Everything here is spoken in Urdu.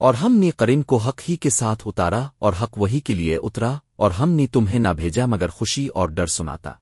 اور ہم نے قرین کو حق ہی کے ساتھ اتارا اور حق وہی کے لیے اترا اور ہم نے تمہیں نہ بھیجا مگر خوشی اور ڈر سناتا۔